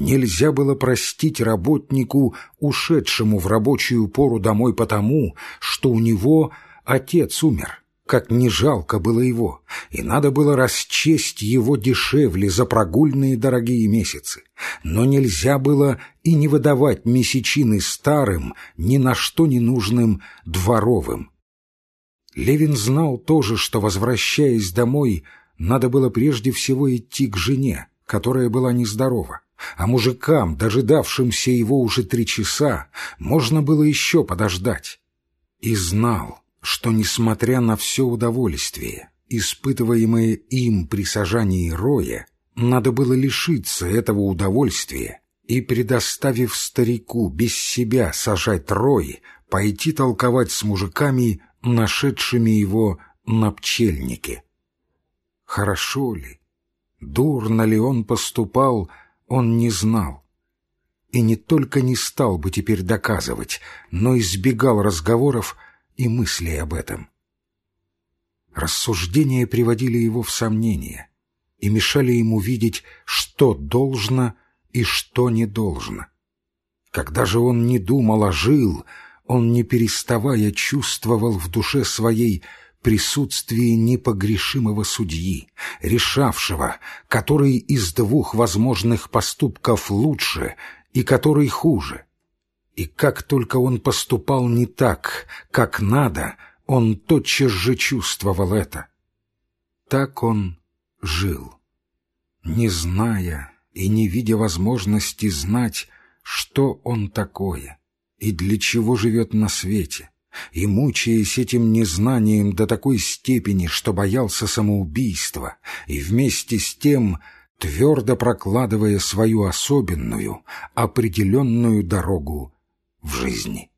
Нельзя было простить работнику, ушедшему в рабочую пору домой потому, что у него отец умер, как не жалко было его, и надо было расчесть его дешевле за прогульные дорогие месяцы. Но нельзя было и не выдавать месячины старым, ни на что не нужным дворовым. Левин знал тоже, что, возвращаясь домой, надо было прежде всего идти к жене, которая была нездорова а мужикам, дожидавшимся его уже три часа, можно было еще подождать. И знал, что, несмотря на все удовольствие, испытываемое им при сажании роя, надо было лишиться этого удовольствия и, предоставив старику без себя сажать рой, пойти толковать с мужиками, нашедшими его на пчельнике. Хорошо ли, дурно ли он поступал, он не знал. И не только не стал бы теперь доказывать, но избегал разговоров и мыслей об этом. Рассуждения приводили его в сомнение и мешали ему видеть, что должно и что не должно. Когда же он не думал, а жил, он, не переставая, чувствовал в душе своей присутствии непогрешимого судьи, решавшего, который из двух возможных поступков лучше и который хуже. И как только он поступал не так, как надо, он тотчас же чувствовал это. Так он жил, не зная и не видя возможности знать, что он такое и для чего живет на свете и, мучаясь этим незнанием до такой степени, что боялся самоубийства, и вместе с тем твердо прокладывая свою особенную, определенную дорогу в жизни.